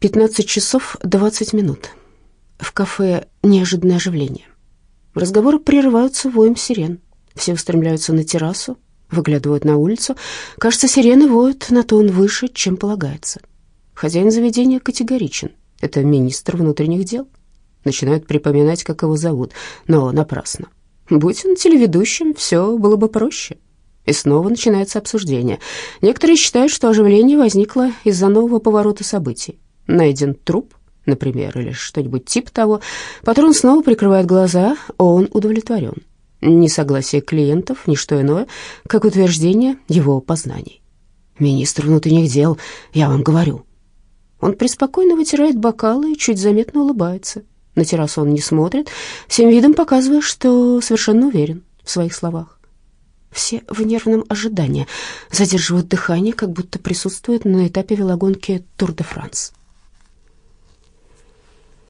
15 часов 20 минут. В кафе неожиданное оживление. Разговоры прерываются воем сирен. Все устремляются на террасу, выглядывают на улицу. Кажется, сирены воют на тон выше, чем полагается. Хозяин заведения категоричен. Это министр внутренних дел. Начинают припоминать, как его зовут, но напрасно. Будь он телеведущим, все было бы проще. И снова начинается обсуждение. Некоторые считают, что оживление возникло из-за нового поворота событий найден труп, например, или что-нибудь типа того. Патрон снова прикрывает глаза, он удовлетворен. Несогласие клиентов — ничто иное, как утверждение его познаний. «Министр внутренних дел, я вам говорю». Он преспокойно вытирает бокалы и чуть заметно улыбается. На террасу он не смотрит, всем видом показывая, что совершенно уверен в своих словах. Все в нервном ожидании, задерживают дыхание, как будто присутствуют на этапе велогонки Тур-де-Франс.